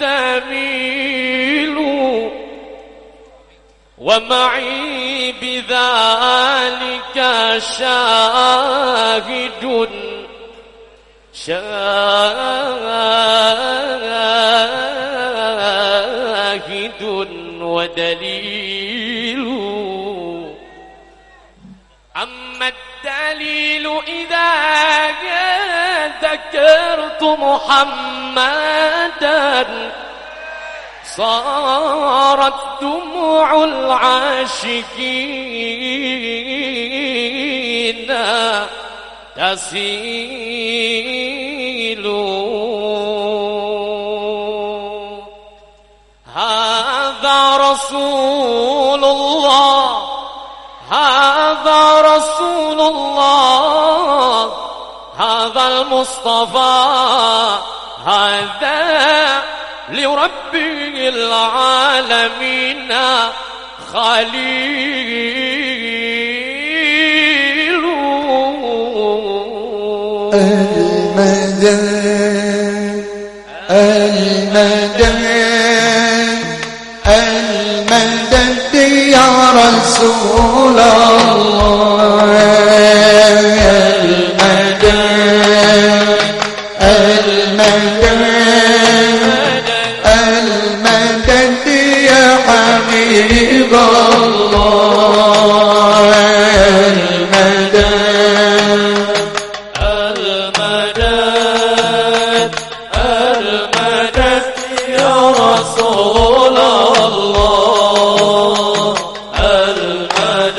تميل ومعي بذلك شاهد شاهد ودليل. أما الدليل إذا ذكرت محمدا. صارت دموع العاشقين تسيل. هذا رسول الله هذا رسول الله. المصطفى هذا لرب العالمين خليل. المدد المدد المدد يا رسول الله. المدد المدد يا رسول الله المدد.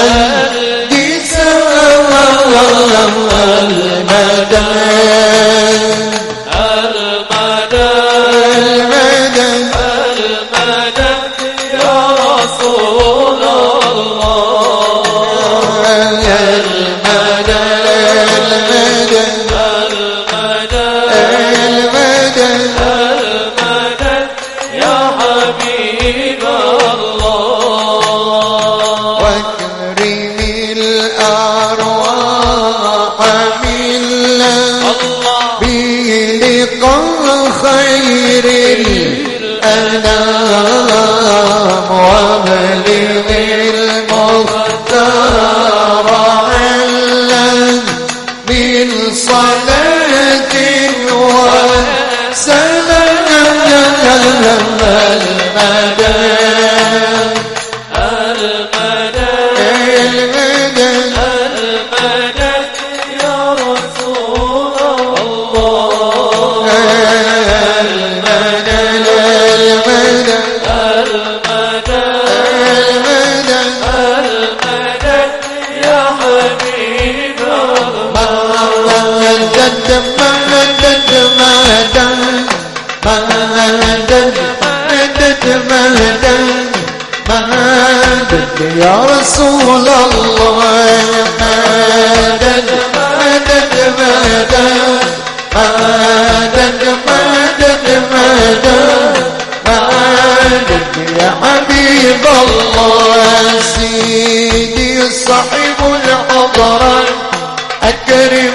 المدد يا حبيب الله الأرواح بلقاء خير الأنام وبلغ يا رسول الله مدد مدد مدد مدد مدد مدد. مدد يا حبيب الله سيدي صاحب الحضرة أكرمنا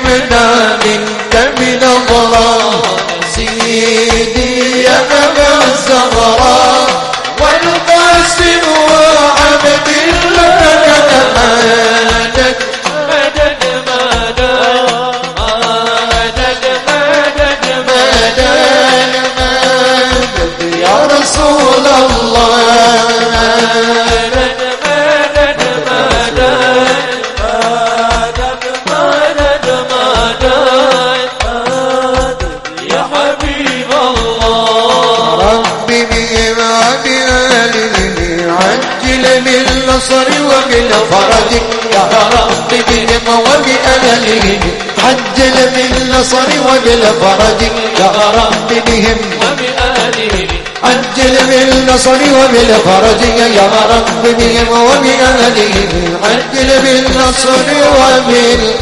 بالنصر وبالفرج. يا رب بهم وبأهلهم عجل بالنصر وبالفرج. يا رب بهم. وبآله عجل بالنصر وبالفرج. يا رب بهم وبأهلهم عجل بالنصر وبالفرج.